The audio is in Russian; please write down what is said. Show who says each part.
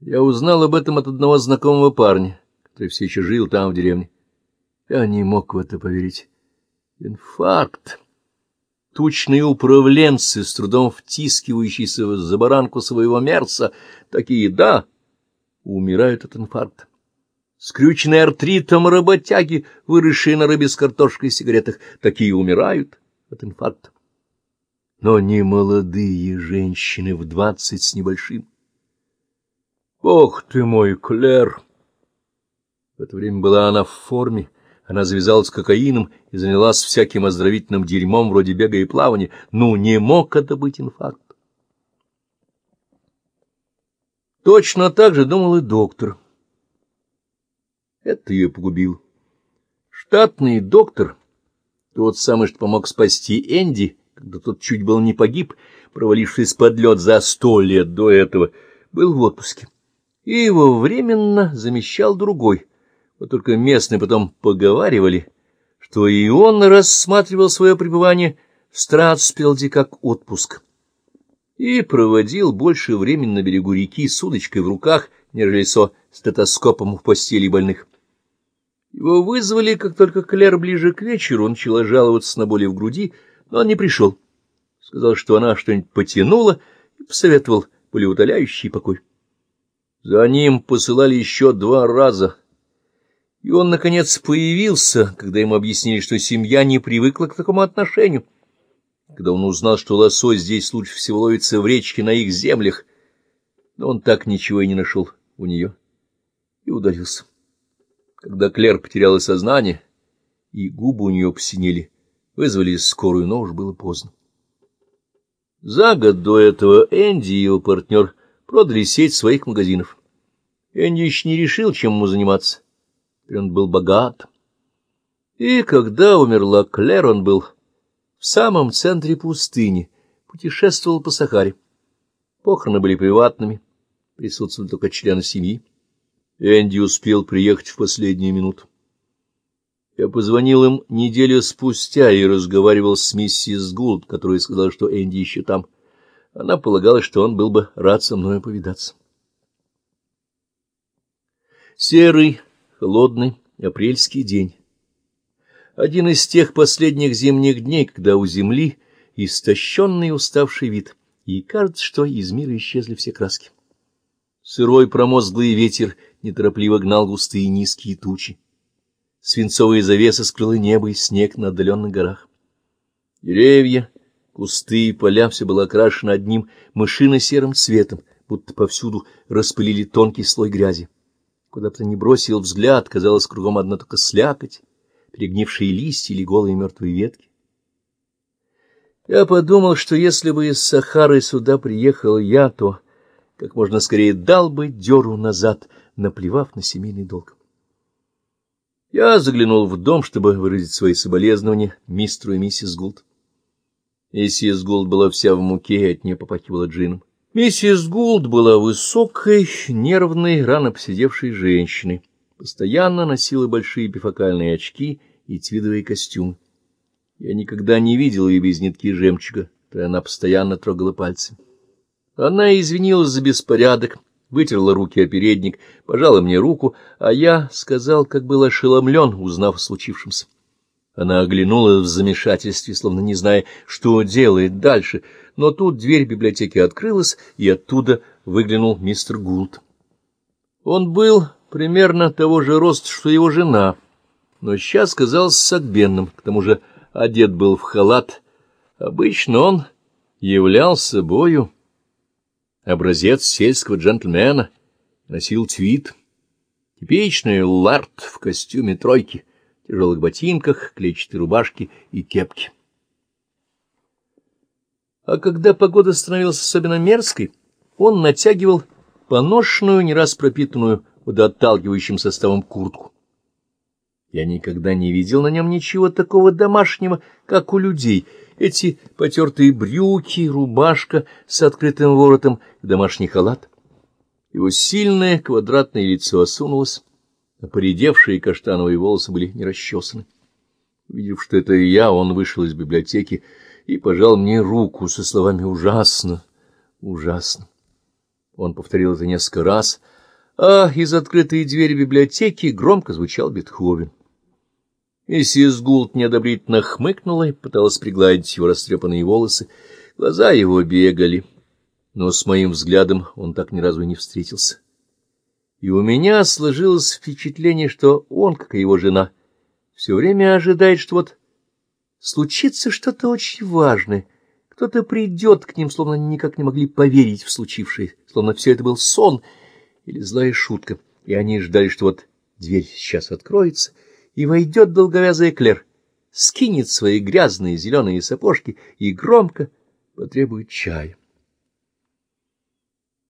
Speaker 1: Я узнал об этом от одного знакомого парня, который все еще жил там, в деревне. Я не мог в это поверить. Инфаркт. Тучные управленцы, с трудом втискивающиеся за баранку своего мерца, такие, да, умирают от инфаркта. Скрюченные артритом работяги, выросшие на рыбе с картошкой и сигаретах, такие умирают от инфаркта. Но не молодые женщины в двадцать с небольшим. Ох ты мой, Клэр! В это время была она в форме, она завязалась кокаином и занялась всяким оздоровительным дерьмом вроде бега и плавания. Ну, не мог это быть инфаркт. Точно так же думал и доктор. Это ее погубил. Штатный доктор, тот самый, что помог спасти Энди, когда тот чуть был не погиб, провалившись под лед за сто лет до этого, был в отпуске. И его временно замещал другой — вот только местные потом поговаривали, что и он рассматривал свое пребывание в Стратспелде как отпуск и проводил больше времени на берегу реки с удочкой в руках, нежели со стетоскопом в постели больных. Его вызвали, как только Клер ближе к вечеру, он начала жаловаться на боли в груди, но он не пришел. Сказал, что она что-нибудь потянула, и посоветовал болеутоляющий покой. За ним посылали еще два раза — и он, наконец, появился, когда ему объяснили, что семья не привыкла к такому отношению. Когда он узнал, что лосось здесь лучше всего ловится в речке на их землях, но он так ничего и не нашел у нее и удалился. Когда Клер потеряла сознание, и губы у нее посинели, вызвали скорую, но уж было поздно. За год до этого Энди и его партнер продали сеть своих магазинов. Энди еще не решил, чем ему заниматься он был богат. И когда умерла Клэр, он был в самом центре пустыни, путешествовал по Сахаре. Похороны были приватными, присутствовали только члены семьи. Энди успел приехать в последнюю минуту. Я позвонил им неделю спустя и разговаривал с миссис Гулд, которая сказала, что Энди еще там. Она полагала, что он был бы рад со мной повидаться. Серый холодный апрельский день. Один из тех последних зимних дней, когда у земли истощенный уставший вид, и кажется, что из мира исчезли все краски. Сырой промозглый ветер неторопливо гнал густые низкие тучи. Свинцовые завесы скрыли небо и снег на отдаленных горах. Деревья, кусты и поля все было окрашено одним мышино-серым цветом, будто повсюду распылили тонкий слой грязи. Куда бы ты ни бросил взгляд, казалось, кругом одна только слякоть, перегнившие листья или голые мертвые ветки. Я подумал, что если бы из Сахары сюда приехал я, то как можно скорее дал бы дёру назад, наплевав на семейный долг. Я заглянул в дом, чтобы выразить свои соболезнования мистеру и миссис Гулд. Миссис Гулд была вся в муке, от нее попахивала джином. Миссис Гулд была высокой, нервной, рано посидевшей женщиной. Постоянно носила большие бифокальные очки и твидовые костюмы. Я никогда не видел ее без нитки жемчуга, то она постоянно трогала пальцы. Она извинилась за беспорядок, вытерла руки о передник, пожала мне руку, а я сказал, как был ошеломлен, узнав о случившемся. Она оглянулась в замешательстве, словно не зная, что делает дальше, но тут дверь библиотеки открылась, и оттуда выглянул мистер Гулд. Он был примерно того же роста, что его жена, но сейчас казался сагбенным, к тому же одет был в халат. Обычно он являл собою образец сельского джентльмена, носил твит, типичный лард в костюме тройки — тяжелых ботинках, клетчатой рубашке и кепке. А когда погода становилась особенно мерзкой, он натягивал поношенную, не раз пропитанную водоотталкивающим составом куртку. Я никогда не видел на нем ничего такого домашнего, как у людей. Эти потертые брюки, рубашка с открытым воротом и домашний халат. Его сильное квадратное лицо осунулось, а поредевшие каштановые волосы были не расчесаны. Увидев, что это я, он вышел из библиотеки и пожал мне руку со словами «ужасно, ужасно». Он повторил это несколько раз, а из открытой двери библиотеки громко звучал Бетховен. Миссис Гулт неодобрительно хмыкнула и пыталась пригладить его растрепанные волосы. Глаза его бегали, но с моим взглядом он так ни разу и не встретился. И у меня сложилось впечатление, что он, как и его жена, все время ожидает, что вот случится что-то очень важное, кто-то придет к ним, словно они никак не могли поверить в случившее, словно все это был сон или злая шутка, и они ждали, что вот дверь сейчас откроется — и войдет долговязый эклер, скинет свои грязные зеленые сапожки и громко потребует чая.